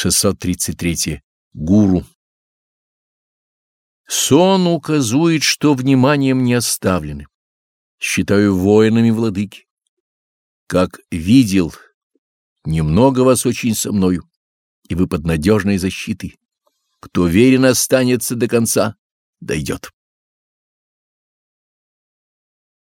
633. Гуру. Сон указует, что вниманием не оставлены. Считаю воинами владыки. Как видел, немного вас очень со мною, и вы под надежной защитой. Кто верен останется до конца, дойдет.